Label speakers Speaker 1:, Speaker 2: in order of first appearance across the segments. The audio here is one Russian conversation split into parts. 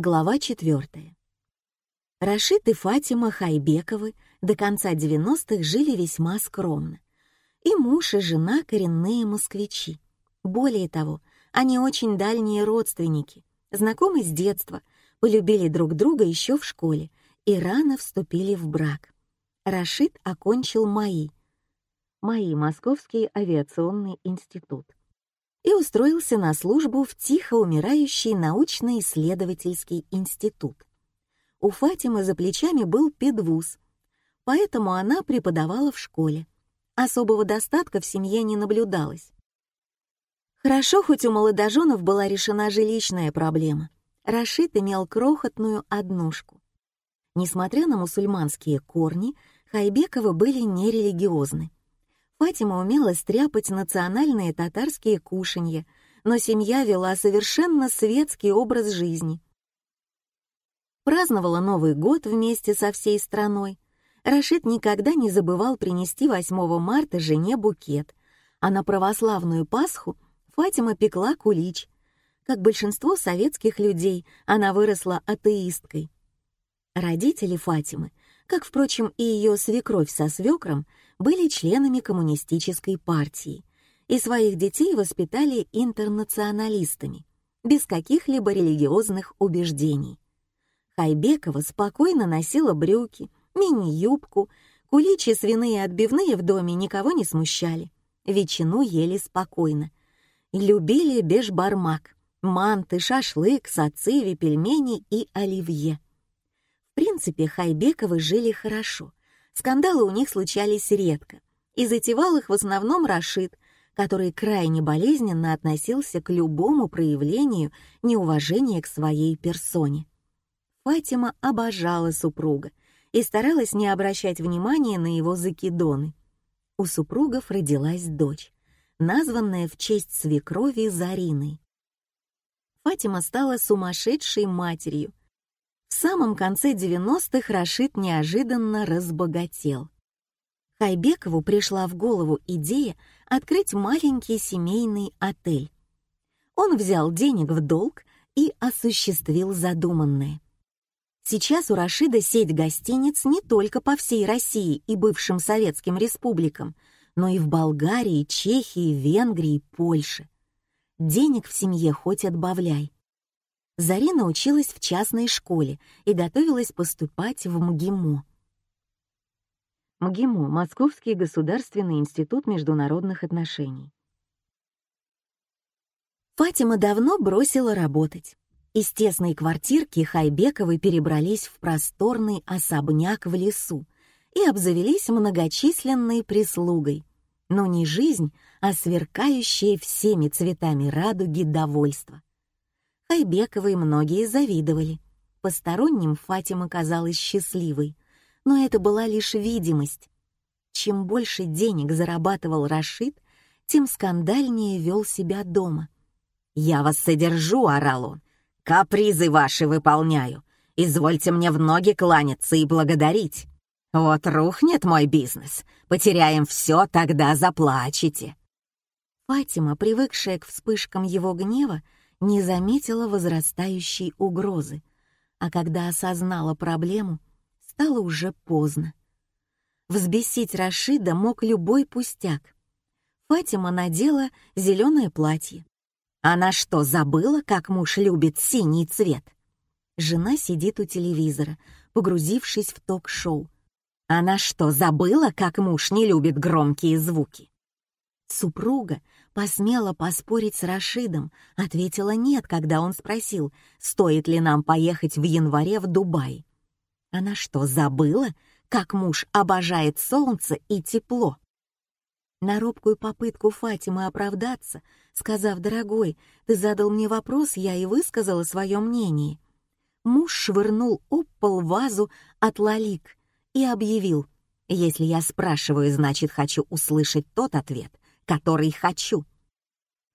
Speaker 1: Глава 4. Рашид и Фатима Хайбековы до конца 90-х жили весьма скромно. И муж, и жена — коренные москвичи. Более того, они очень дальние родственники, знакомы с детства, полюбили друг друга еще в школе и рано вступили в брак. Рашид окончил МАИ, МАИ — Московский авиационный институт, и устроился на службу в тихо умирающий научно-исследовательский институт. У Фатимы за плечами был педвуз, поэтому она преподавала в школе. Особого достатка в семье не наблюдалось. Хорошо, хоть у молодоженов была решена жилищная проблема. Рашид имел крохотную однушку. Несмотря на мусульманские корни, Хайбековы были нерелигиозны. Фатима умела стряпать национальные татарские кушанья, но семья вела совершенно светский образ жизни. Праздновала Новый год вместе со всей страной. Рашид никогда не забывал принести 8 марта жене букет, а на православную Пасху Фатима пекла кулич. Как большинство советских людей, она выросла атеисткой. Родители Фатимы, как, впрочем, и ее свекровь со свекром, были членами коммунистической партии и своих детей воспитали интернационалистами, без каких-либо религиозных убеждений. Хайбекова спокойно носила брюки, мини-юбку, куличи свиные отбивные в доме никого не смущали, ветчину ели спокойно. Любили бешбармак, манты, шашлык, сациви, пельмени и оливье. Принципе, Хайбековы жили хорошо, Скандалы у них случались редко, и затевал их в основном Рашид, который крайне болезненно относился к любому проявлению неуважения к своей персоне. Фатима обожала супруга и старалась не обращать внимания на его закидоны. У супругов родилась дочь, названная в честь свекрови Зариной. Фатима стала сумасшедшей матерью, самом конце 90-х Рашид неожиданно разбогател. Хайбекову пришла в голову идея открыть маленький семейный отель. Он взял денег в долг и осуществил задуманное. Сейчас у Рашида сеть гостиниц не только по всей России и бывшим советским республикам, но и в Болгарии, Чехии, Венгрии, Польше. Денег в семье хоть отбавляй. Зарина училась в частной школе и готовилась поступать в МГИМО. МГИМО — Московский государственный институт международных отношений. Фатима давно бросила работать. Из тесной квартирки Хайбековы перебрались в просторный особняк в лесу и обзавелись многочисленной прислугой. Но не жизнь, а сверкающее всеми цветами радуги довольство. Хайбековой многие завидовали. Посторонним Фатима казалась счастливой, но это была лишь видимость. Чем больше денег зарабатывал Рашид, тем скандальнее вел себя дома. «Я вас содержу», — орал он. «Капризы ваши выполняю. Извольте мне в ноги кланяться и благодарить. Вот рухнет мой бизнес. Потеряем все, тогда заплачете». Фатима, привыкшая к вспышкам его гнева, не заметила возрастающей угрозы, а когда осознала проблему, стало уже поздно. Взбесить Рашида мог любой пустяк. Фатима надела зеленое платье. Она что, забыла, как муж любит синий цвет? Жена сидит у телевизора, погрузившись в ток-шоу. Она что, забыла, как муж не любит громкие звуки? Супруга посмела поспорить с Рашидом, ответила нет, когда он спросил, стоит ли нам поехать в январе в Дубай. Она что, забыла, как муж обожает солнце и тепло? На робкую попытку Фатимы оправдаться, сказав, «Дорогой, ты задал мне вопрос, я и высказала свое мнение». Муж швырнул об пол вазу от лалик и объявил, «Если я спрашиваю, значит, хочу услышать тот ответ, который хочу.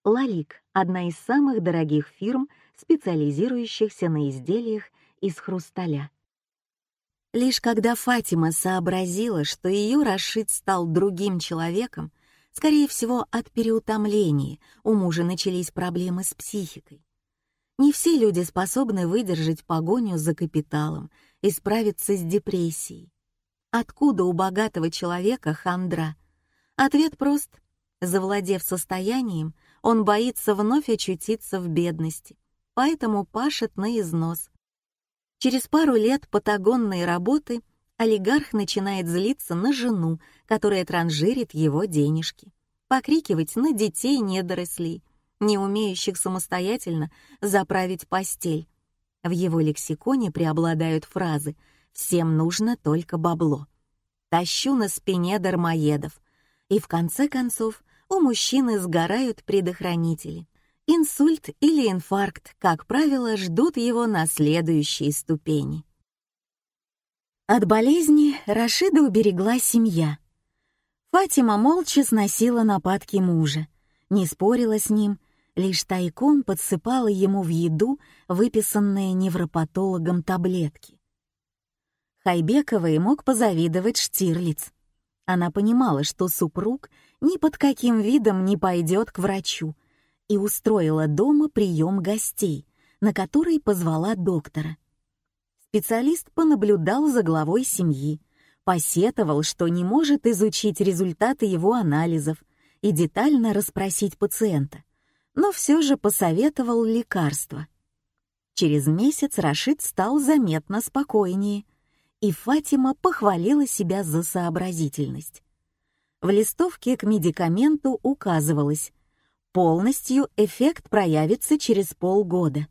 Speaker 1: Лалик — одна из самых дорогих фирм, специализирующихся на изделиях из хрусталя. Лишь когда Фатима сообразила, что ее Рашид стал другим человеком, скорее всего, от переутомления, у мужа начались проблемы с психикой. Не все люди способны выдержать погоню за капиталом и справиться с депрессией. Откуда у богатого человека хандра? Ответ прост. Завладев состоянием, он боится вновь очутиться в бедности, поэтому пашет на износ. Через пару лет патагонной работы олигарх начинает злиться на жену, которая транжирит его денежки, покрикивать на детей недорослей, не умеющих самостоятельно заправить постель. В его лексиконе преобладают фразы «всем нужно только бабло», «тащу на спине дармоедов», и в конце концов у мужчины сгорают предохранители. Инсульт или инфаркт, как правило, ждут его на следующей ступени. От болезни Рашида уберегла семья. Фатима молча сносила нападки мужа, не спорила с ним, лишь тайком подсыпала ему в еду выписанные невропатологом таблетки. Хайбековой мог позавидовать Штирлиц. Она понимала, что супруг ни под каким видом не пойдет к врачу, и устроила дома прием гостей, на который позвала доктора. Специалист понаблюдал за главой семьи, посетовал, что не может изучить результаты его анализов и детально расспросить пациента, но все же посоветовал лекарства. Через месяц Рашид стал заметно спокойнее, и Фатима похвалила себя за сообразительность. В листовке к медикаменту указывалось, полностью эффект проявится через полгода.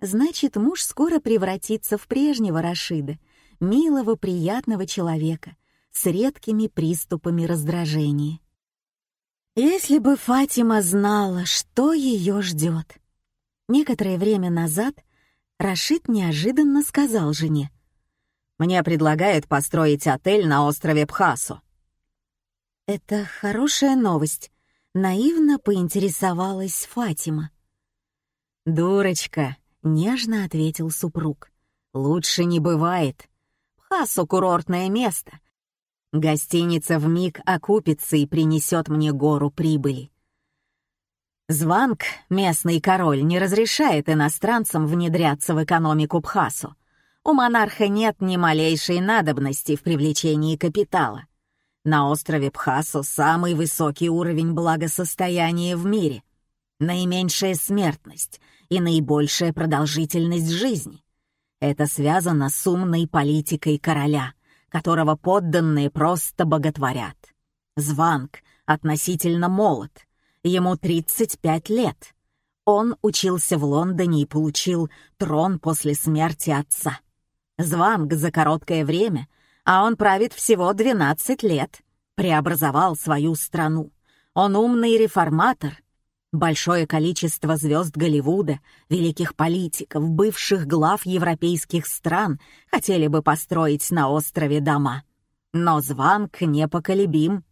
Speaker 1: Значит, муж скоро превратится в прежнего Рашида, милого, приятного человека, с редкими приступами раздражения. Если бы Фатима знала, что ее ждет. Некоторое время назад Рашид неожиданно сказал жене, «Мне предлагают построить отель на острове Пхасу». «Это хорошая новость», Наивно поинтересовалась Фатима. «Дурочка», — нежно ответил супруг. «Лучше не бывает. Пхасу — курортное место. Гостиница в миг окупится и принесет мне гору прибыли. Званг, местный король, не разрешает иностранцам внедряться в экономику Пхасу. У монарха нет ни малейшей надобности в привлечении капитала. На острове Пхасу самый высокий уровень благосостояния в мире, наименьшая смертность и наибольшая продолжительность жизни. Это связано с умной политикой короля, которого подданные просто боготворят. Званг относительно молод, ему 35 лет. Он учился в Лондоне и получил трон после смерти отца. Званг за короткое время — а он правит всего 12 лет. Преобразовал свою страну. Он умный реформатор. Большое количество звезд Голливуда, великих политиков, бывших глав европейских стран хотели бы построить на острове дома. Но Званг непоколебим.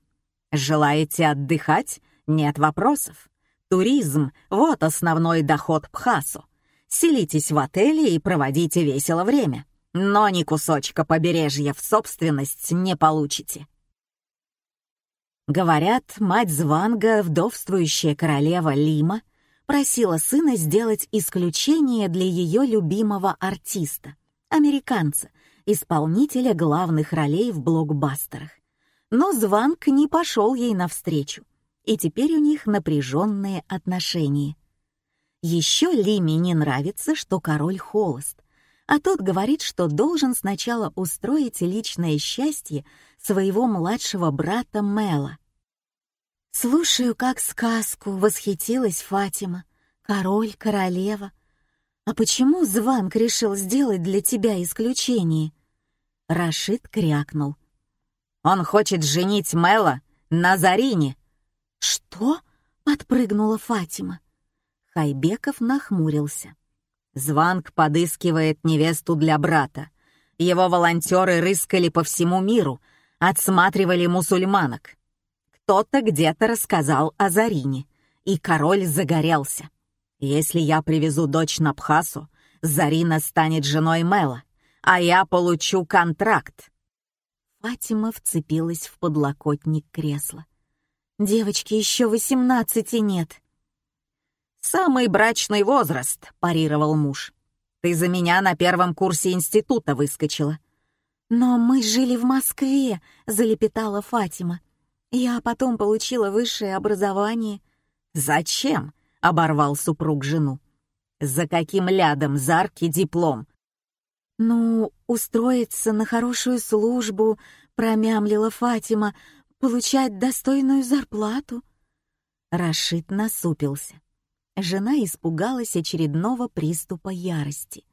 Speaker 1: Желаете отдыхать? Нет вопросов. Туризм — вот основной доход Пхасу. Селитесь в отеле и проводите весело время но ни кусочка побережья в собственность не получите. Говорят, мать Званга, вдовствующая королева Лима, просила сына сделать исключение для ее любимого артиста, американца, исполнителя главных ролей в блокбастерах. Но Званг не пошел ей навстречу, и теперь у них напряженные отношения. Еще Лиме не нравится, что король холост, а тот говорит, что должен сначала устроить личное счастье своего младшего брата Мела. «Слушаю, как сказку», — восхитилась Фатима. «Король, королева. А почему Званг решил сделать для тебя исключение?» Рашид крякнул. «Он хочет женить Мела на Зарине». «Что?» — подпрыгнула Фатима. Хайбеков нахмурился. Званг подыскивает невесту для брата. Его волонтеры рыскали по всему миру, отсматривали мусульманок. Кто-то где-то рассказал о Зарине, и король загорелся. Если я привезу дочь на Пхасу, Зарина станет женой Мела, а я получу контракт. Фатима вцепилась в подлокотник кресла. «Девочки, еще восемнадцати нет».
Speaker 2: «Самый брачный возраст», — парировал муж. «Ты за меня на первом курсе института выскочила».
Speaker 1: «Но мы жили в Москве», — залепетала Фатима. «Я потом получила высшее образование».
Speaker 2: «Зачем?» — оборвал супруг жену. «За каким лядом зарки диплом?»
Speaker 1: «Ну, устроиться на хорошую службу», — промямлила Фатима, «получать достойную зарплату».
Speaker 2: Рашид насупился. Жена испугалась очередного приступа ярости.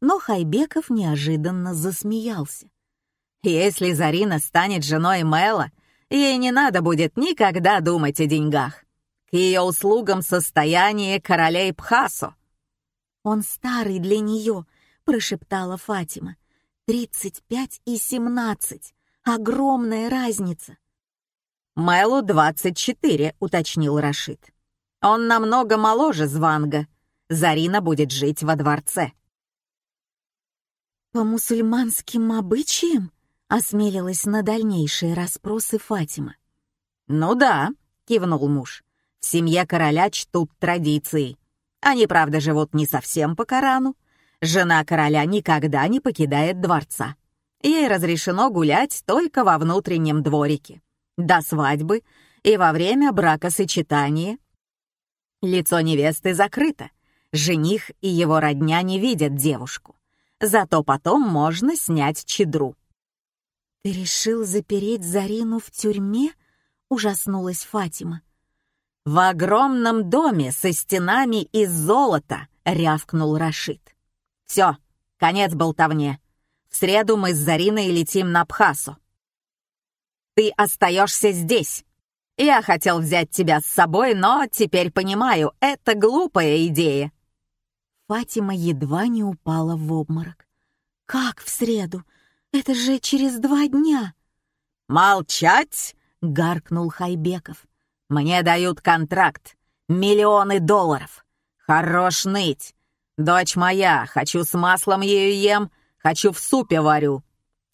Speaker 2: Но Хайбеков неожиданно засмеялся. «Если Зарина станет женой Мэла, ей не надо будет никогда думать о деньгах. К ее услугам состояние королей Пхасо».
Speaker 1: «Он старый для нее», — прошептала Фатима. «Тридцать пять и семнадцать. Огромная разница».
Speaker 2: «Мэлу двадцать четыре», — уточнил Рашид. «Он намного моложе Званга. Зарина будет жить во дворце».
Speaker 1: «По мусульманским обычаям?» — осмелилась на дальнейшие расспросы Фатима.
Speaker 2: «Ну да», — кивнул муж. «В семье короля чтут традиции. Они, правда, живут не совсем по Корану. Жена короля никогда не покидает дворца. Ей разрешено гулять только во внутреннем дворике до свадьбы и во время бракосочетания. Лицо невесты закрыто, жених и его родня не видят девушку. Зато потом можно снять чедру.
Speaker 1: «Ты решил запереть Зарину в тюрьме?» — ужаснулась Фатима.
Speaker 2: «В огромном доме со стенами из золота!» — рявкнул Рашид. «Все, конец болтовне. В среду мы с Зариной летим на Пхасу. Ты остаешься здесь. Я хотел взять тебя с собой, но теперь понимаю, это глупая идея».
Speaker 1: Фатима едва не упала в обморок. «Как в среду? Это же через два дня!»
Speaker 2: «Молчать!» — гаркнул Хайбеков. «Мне дают контракт. Миллионы долларов. Хорош ныть. Дочь моя, хочу с маслом ею ем, хочу в супе варю.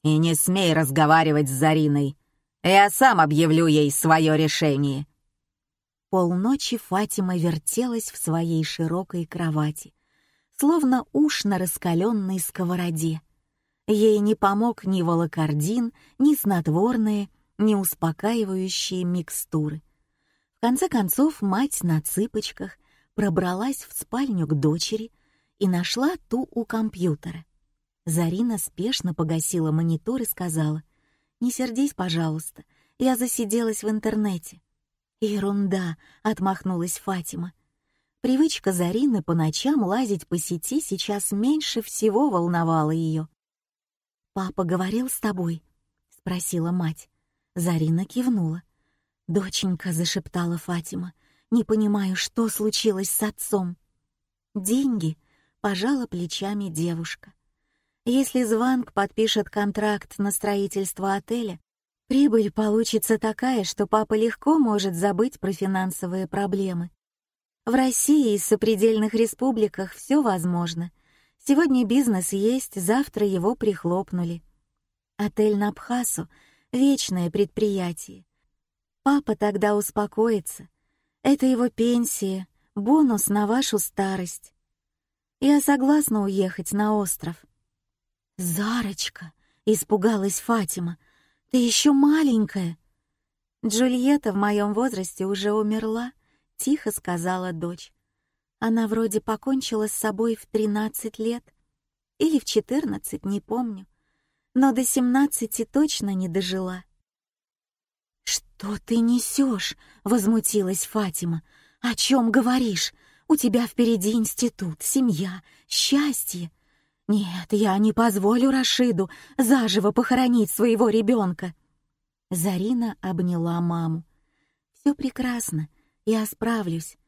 Speaker 2: И не смей разговаривать с Зариной. Я сам объявлю ей свое решение».
Speaker 1: Полночи Фатима вертелась в своей широкой кровати, словно уж на раскаленной сковороде. Ей не помог ни волокордин, ни снотворные, ни успокаивающие микстуры. В конце концов, мать на цыпочках пробралась в спальню к дочери и нашла ту у компьютера. Зарина спешно погасила монитор и сказала, не сердись, пожалуйста, я засиделась в интернете». «Ерунда», — отмахнулась Фатима. Привычка Зарины по ночам лазить по сети сейчас меньше всего волновала ее. «Папа говорил с тобой?» — спросила мать. Зарина кивнула. «Доченька», — зашептала Фатима, — «не понимаю, что случилось с отцом». «Деньги», — пожала плечами девушка. Если Званг подпишет контракт на строительство отеля, прибыль получится такая, что папа легко может забыть про финансовые проблемы. В России и сопредельных республиках все возможно. Сегодня бизнес есть, завтра его прихлопнули. Отель на Абхасу — вечное предприятие. Папа тогда успокоится. Это его пенсия, бонус на вашу старость. Я согласна уехать на остров. «Зарочка!» — испугалась Фатима. «Ты еще маленькая!» «Джульетта в моем возрасте уже умерла», — тихо сказала дочь. Она вроде покончила с собой в тринадцать лет. Или в четырнадцать, не помню. Но до семнадцати точно не дожила. «Что ты несешь?» — возмутилась Фатима. «О чем говоришь? У тебя впереди институт, семья, счастье. «Нет, я не позволю Рашиду заживо похоронить своего ребенка!» Зарина обняла маму. «Все прекрасно, я справлюсь».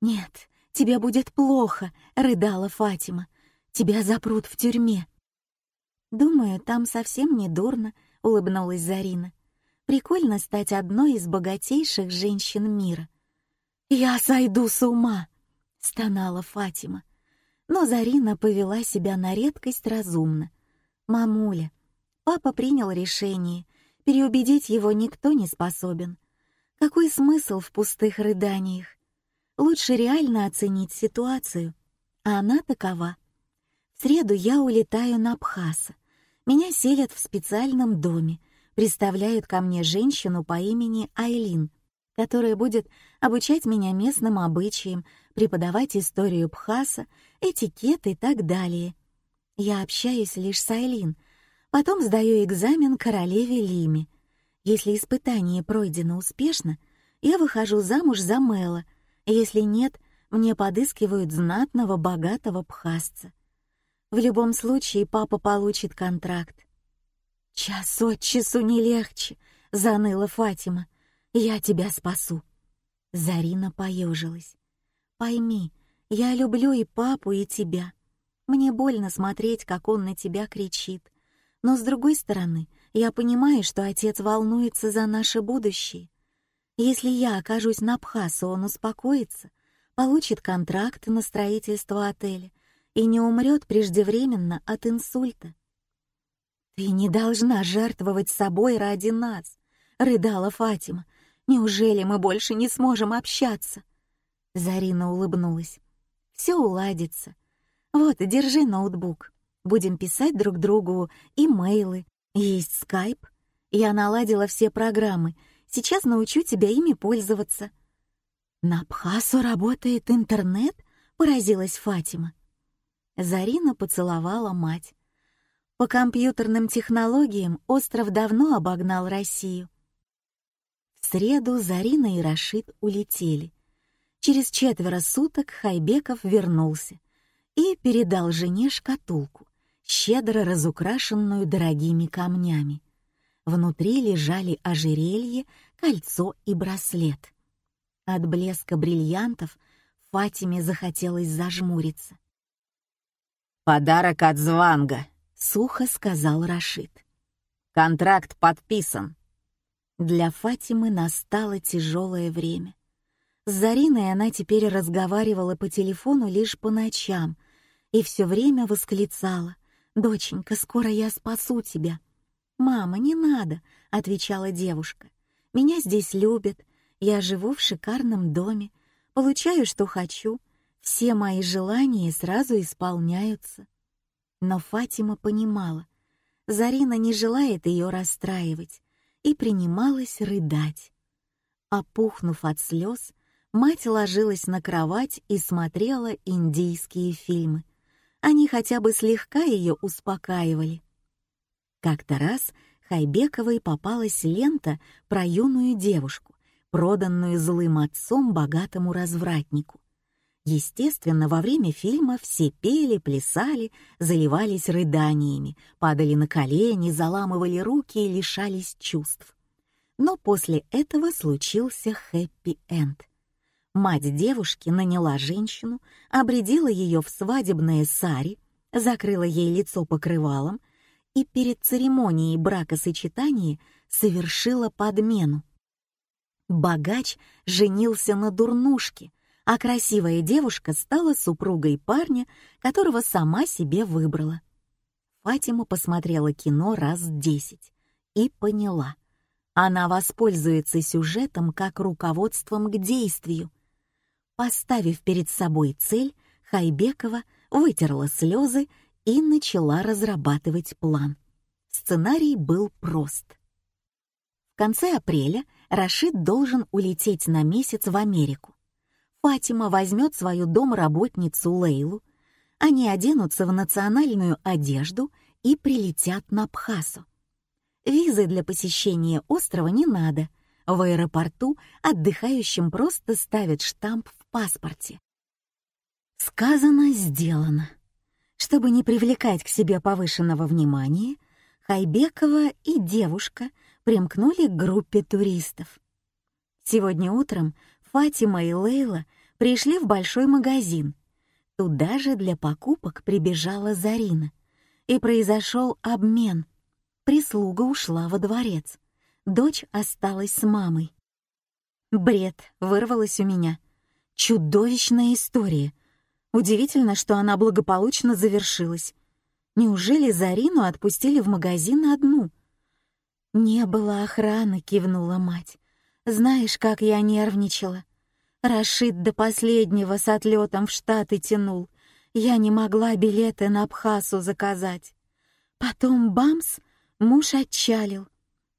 Speaker 1: «Нет, тебе будет плохо», — рыдала Фатима. «Тебя запрут в тюрьме». «Думаю, там совсем не дурно», — улыбнулась Зарина. «Прикольно стать одной из богатейших женщин мира». «Я сойду с ума», — стонала Фатима. Но Зарина повела себя на редкость разумно. «Мамуля, папа принял решение, переубедить его никто не способен. Какой смысл в пустых рыданиях? лучше реально оценить ситуацию. А она такова. В среду я улетаю на Абхаса. Меня селят в специальном доме, представляют ко мне женщину по имени Айлин, которая будет обучать меня местным обычаям, преподавать историю Бхаса, этикет и так далее. Я общаюсь лишь с Айлин, потом сдаю экзамен королеве Лиме. Если испытание пройдено успешно, я выхожу замуж за Мэла, если нет, мне подыскивают знатного, богатого бхасца. В любом случае папа получит контракт. «Час от часу не легче», — заныла Фатима. «Я тебя спасу». Зарина поежилась. «Пойми, я люблю и папу, и тебя. Мне больно смотреть, как он на тебя кричит. Но, с другой стороны, я понимаю, что отец волнуется за наше будущее. Если я окажусь на Абхасу, он успокоится, получит контракт на строительство отеля и не умрет преждевременно от инсульта. «Ты не должна жертвовать собой ради нас», — рыдала Фатима. «Неужели мы больше не сможем общаться?» Зарина улыбнулась. «Все уладится. Вот, держи ноутбук. Будем писать друг другу имейлы. Есть скайп. Я наладила все программы. Сейчас научу тебя ими пользоваться». «На Абхасу работает интернет?» — поразилась Фатима. Зарина поцеловала мать. По компьютерным технологиям остров давно обогнал Россию. Среду Зарина и Рашид улетели. Через четверо суток Хайбеков вернулся и передал жене шкатулку, щедро разукрашенную дорогими камнями. Внутри лежали ожерелье, кольцо и браслет. От блеска бриллиантов Фатиме захотелось зажмуриться.
Speaker 2: «Подарок от Званга», —
Speaker 1: сухо сказал Рашид.
Speaker 2: «Контракт подписан».
Speaker 1: Для Фатимы настало тяжелое время. С Зариной она теперь разговаривала по телефону лишь по ночам и все время восклицала «Доченька, скоро я спасу тебя». «Мама, не надо», — отвечала девушка. «Меня здесь любят, я живу в шикарном доме, получаю, что хочу, все мои желания сразу исполняются». Но Фатима понимала, Зарина не желает ее расстраивать, и принималась рыдать. Опухнув от слез, мать ложилась на кровать и смотрела индийские фильмы. Они хотя бы слегка ее успокаивали. Как-то раз Хайбековой попалась лента про юную девушку, проданную злым отцом богатому развратнику. Естественно, во время фильма все пели, плясали, заливались рыданиями, падали на колени, заламывали руки и лишались чувств. Но после этого случился хэппи-энд. Мать девушки наняла женщину, обредила ее в свадебное сари, закрыла ей лицо покрывалом и перед церемонией бракосочетания совершила подмену. Богач женился на дурнушке, а красивая девушка стала супругой парня, которого сама себе выбрала. Фатима посмотрела кино раз десять и поняла. Она воспользуется сюжетом как руководством к действию — Поставив перед собой цель, Хайбекова вытерла слезы и начала разрабатывать план. Сценарий был прост. В конце апреля Рашид должен улететь на месяц в Америку. Фатима возьмет свою домработницу Лейлу, они оденутся в национальную одежду и прилетят на Пхасу. Визы для посещения острова не надо. В аэропорту отдыхающим просто ставят штамп паспорте. Сказано, сделано. Чтобы не привлекать к себе повышенного внимания, Хайбекова и девушка примкнули к группе туристов. Сегодня утром Фатима и Лейла пришли в большой магазин. Туда же для покупок прибежала Зарина. И произошел обмен. Прислуга ушла во дворец. Дочь осталась с мамой. Бред вырвалось у меня — Чудовищная история. Удивительно, что она благополучно завершилась. Неужели Зарину отпустили в магазин одну? «Не было охраны», — кивнула мать. «Знаешь, как я нервничала. Рашид до последнего с отлетом в Штаты тянул. Я не могла билеты на Абхазу заказать. Потом бамс, муж отчалил.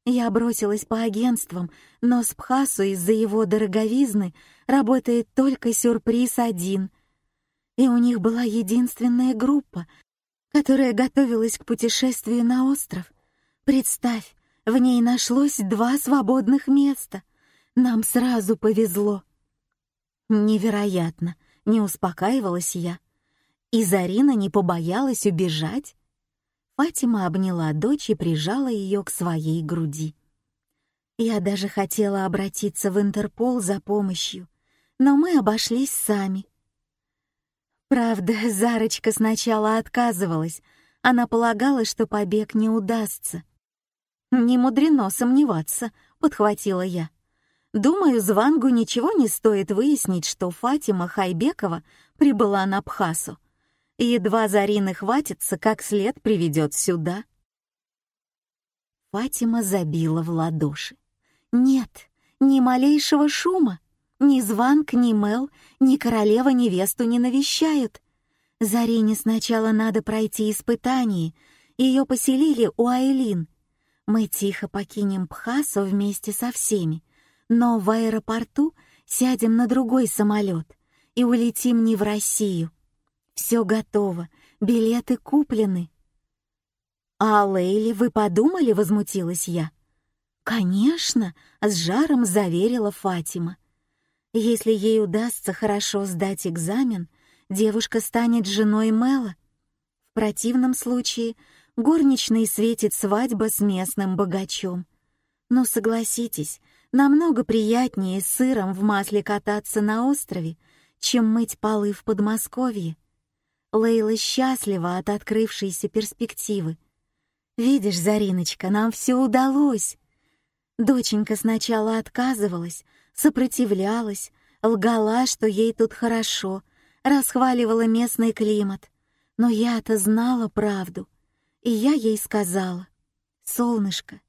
Speaker 1: Я бросилась по агентствам, но с Пхасу из-за его дороговизны работает только сюрприз один. И у них была единственная группа, которая готовилась к путешествию на остров. Представь, в ней нашлось два свободных места. Нам сразу повезло. Невероятно, не успокаивалась я. И Зарина не побоялась убежать. Фатима обняла дочь и прижала ее к своей груди. Я даже хотела обратиться в Интерпол за помощью, но мы обошлись сами. Правда, Зарочка сначала отказывалась. Она полагала, что побег не удастся. «Не мудрено сомневаться», — подхватила я. «Думаю, Звангу ничего не стоит выяснить, что Фатима Хайбекова прибыла на Пхасу. Едва Зарины хватится, как след приведет сюда». Фатима забила в ладоши. «Нет, ни малейшего шума. Ни Званг, ни Мел, ни королева невесту не навещают. Зарине сначала надо пройти испытание. Ее поселили у Айлин. Мы тихо покинем Пхасу вместе со всеми, но в аэропорту сядем на другой самолет и улетим не в Россию. Все готово, билеты куплены. «А о Лейле вы подумали?» — возмутилась я. «Конечно», — с жаром заверила Фатима. Если ей удастся хорошо сдать экзамен, девушка станет женой Мэла. В противном случае горничной светит свадьба с местным богачом. Но согласитесь, намного приятнее сыром в масле кататься на острове, чем мыть полы в Подмосковье. Лейла счастлива от открывшейся перспективы. «Видишь, Зариночка, нам все удалось!» Доченька сначала отказывалась, сопротивлялась, лгала, что ей тут хорошо, расхваливала местный климат. Но я-то знала правду, и я ей сказала, «Солнышко,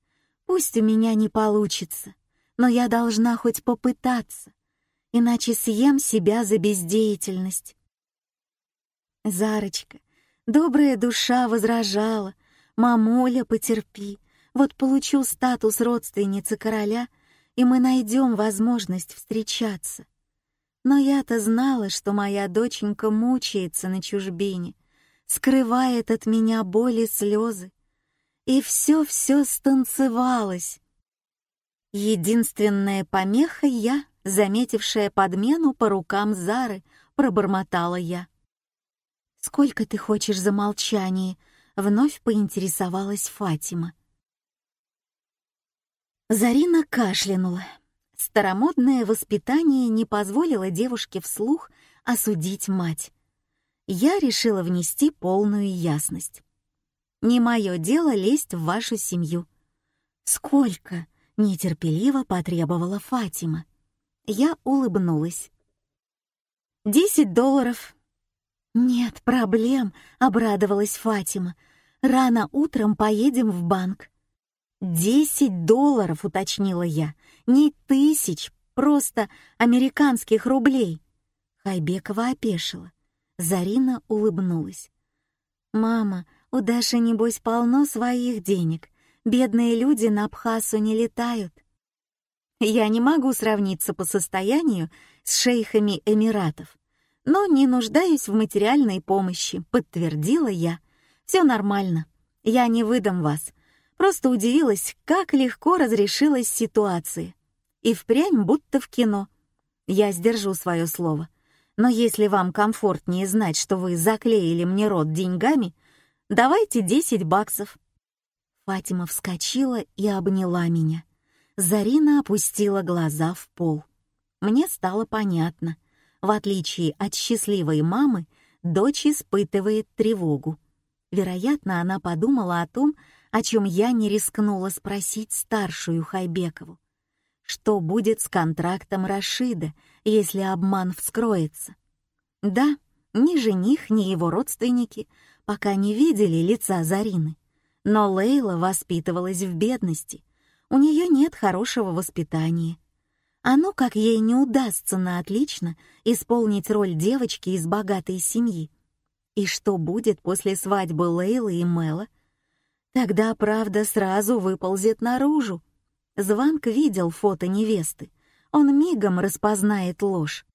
Speaker 1: пусть у меня не получится, но я должна хоть попытаться, иначе съем себя за бездеятельность». Зарочка, добрая душа возражала, «Мамуля, потерпи, вот получу статус родственницы короля — и мы найдем возможность встречаться. Но я-то знала, что моя доченька мучается на чужбине, скрывает от меня боли слезы. И все-все станцевалось. Единственная помеха я, заметившая подмену по рукам Зары, пробормотала я. «Сколько ты хочешь за молчание?» — вновь поинтересовалась Фатима. Зарина кашлянула. Старомодное воспитание не позволило девушке вслух осудить мать. Я решила внести полную ясность. Не мое дело лезть в вашу семью. Сколько? Нетерпеливо потребовала Фатима. Я улыбнулась. «Десять долларов». «Нет проблем», — обрадовалась Фатима. «Рано утром поедем в банк. «Десять долларов», — уточнила я. «Не тысяч, просто американских рублей». Хайбекова опешила. Зарина улыбнулась. «Мама, у Даши, небось, полно своих денег. Бедные люди на Абхазу не летают». Я не могу сравниться по состоянию с шейхами Эмиратов, но не нуждаюсь в материальной помощи, подтвердила я. Все нормально, я не выдам вас, Просто удивилась, как легко разрешилась ситуация. И впрямь будто в кино. Я сдержу свое слово. Но если вам комфортнее знать, что вы заклеили мне рот деньгами, давайте 10 баксов. Фатима вскочила и обняла меня. Зарина опустила глаза в пол. Мне стало понятно. В отличие от счастливой мамы, дочь испытывает тревогу. Вероятно, она подумала о том, о чем я не рискнула спросить старшую Хайбекову. Что будет с контрактом Рашида, если обман вскроется? Да, ни жених, ни его родственники пока не видели лица Зарины. Но Лейла воспитывалась в бедности. У нее нет хорошего воспитания. А ну, как ей не удастся на отлично исполнить роль девочки из богатой семьи. И что будет после свадьбы Лейлы и Мэла? Тогда правда сразу выползет наружу. Званк видел фото невесты. Он мигом распознает ложь.